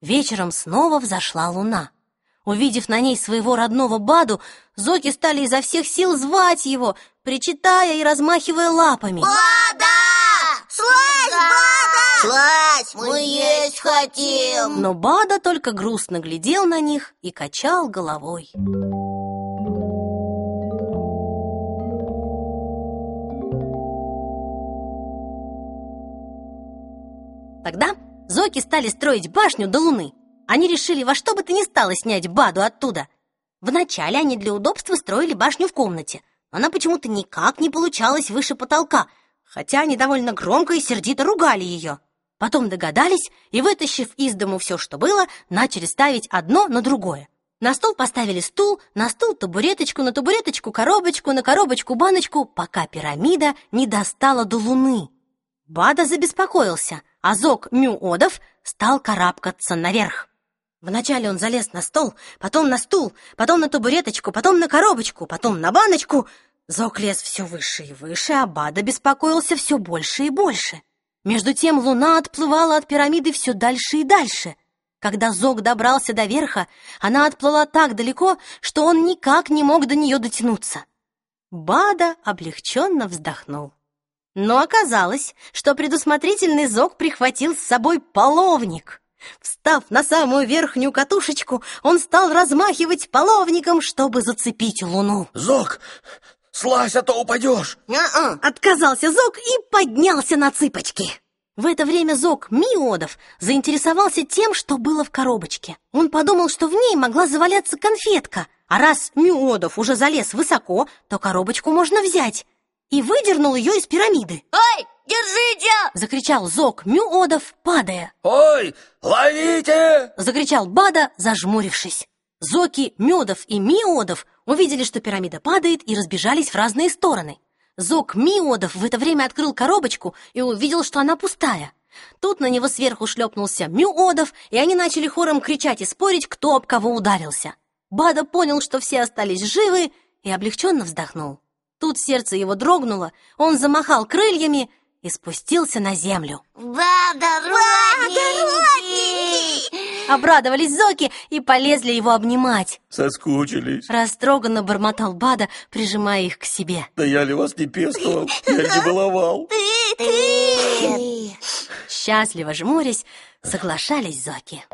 Вечером снова взошла луна. Увидев на ней своего родного Баду, Зоки стали изо всех сил звать его, причитая и размахивая лапами. Бада! Слазь, Бада! Слазь, мы есть хотим! Но Бада только грустно глядел на них и качал головой. Тогда Зоки стали строить башню до Луны. Они решили во что бы то ни стало снять Баду оттуда. Вначале они для удобства строили башню в комнате. Она почему-то никак не получалась выше потолка, хотя они довольно громко и сердито ругали ее. Потом догадались и, вытащив из дому все, что было, начали ставить одно на другое. На стол поставили стул, на стул табуреточку, на табуреточку коробочку, на коробочку баночку, пока пирамида не достала до луны. Бада забеспокоился, а Зок Мюодов стал карабкаться наверх. Вначале он залез на стол, потом на стул, потом на табуреточку, потом на коробочку, потом на баночку. Зок лез все выше и выше, а Бада беспокоился все больше и больше. Между тем луна отплывала от пирамиды все дальше и дальше. Когда Зок добрался до верха, она отплыла так далеко, что он никак не мог до нее дотянуться. Бада облегченно вздохнул. Но оказалось, что предусмотрительный Зок прихватил с собой половник. Встав на самую верхнюю катушечку, он стал размахивать половником, чтобы зацепить луну. Зок, слазь, а то упадешь. «Не-а!» Отказался Зок и поднялся на цыпочки. В это время Зок Миодов заинтересовался тем, что было в коробочке. Он подумал, что в ней могла заваляться конфетка, а раз Миодов уже залез высоко, то коробочку можно взять и выдернул ее из пирамиды. Эй, держите! Закричал Зок Мюодов, падая. Ой, ловите! Закричал Бада, зажмурившись. Зоки, Медов и Миодов увидели, что пирамида падает, и разбежались в разные стороны. Зок Миодов в это время открыл коробочку и увидел, что она пустая. Тут на него сверху шлепнулся Мюодов, и они начали хором кричать и спорить, кто об кого ударился. Бада понял, что все остались живы, и облегченно вздохнул. Тут сердце его дрогнуло, он замахал крыльями и спустился на землю. Бада, родненький! Обрадовались Зоки и полезли его обнимать. Соскучились. Растроганно бормотал Бада, прижимая их к себе. Да я ли вас не пестовал, я не баловал. Ты, ты! Счастливо жмурясь, соглашались Зоки.